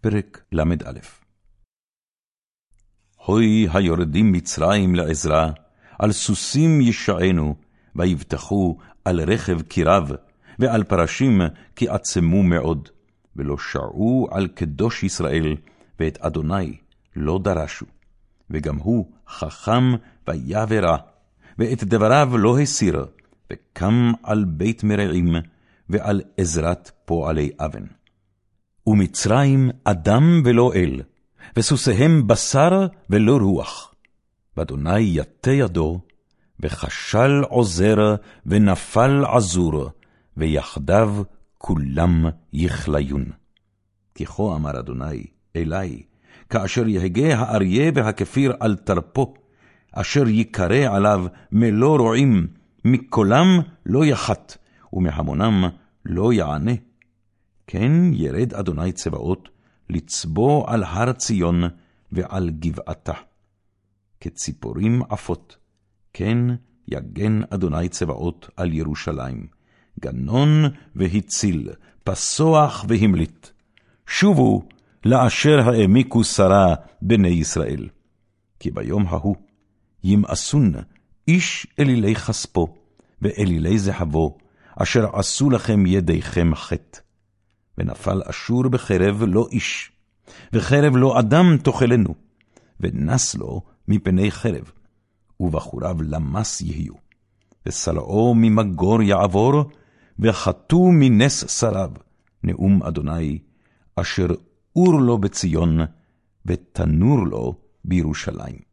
פרק ל"א הוי היורדים מצרים לעזרה, על סוסים ישענו, ויבטחו על רכב כי רב, ועל פרשים כי עצמו מאוד, ולא שעו על קדוש ישראל, ואת אדוני לא דרשו. וגם הוא חכם ויברא, ואת דבריו לא הסיר, וקם על בית מרעים, ועל עזרת פועלי אבן. ומצרים אדם ולא אל, וסוסיהם בשר ולא רוח. ואדוני יטה ידו, וכשל עוזר, ונפל עזור, ויחדיו כולם יכליון. כי כה אמר אדוני אלי, כאשר יהגה האריה והכפיר על תרפו, אשר יקרא עליו מלוא רועים, מקולם לא יחת, ומהמונם לא יענה. כן ירד אדוני צבאות, לצבוא על הר ציון ועל גבעתה. כציפורים עפות, כן יגן אדוני צבאות על ירושלים, גנון והציל, פסוח והמליט. שובו לאשר העמיקו שרה בני ישראל. כי ביום ההוא ימאסון איש אלילי כספו, ואלילי זהבו, אשר עשו לכם ידיכם חטא. ונפל אשור בחרב לא איש, וחרב לא אדם תאכלנו, ונס לו מפני חרב, ובחוריו למס יהיו. וסלעו ממגור יעבור, וחטאו מנס שריו, נאום אדוני, אשר אור לו בציון, ותנור לו בירושלים.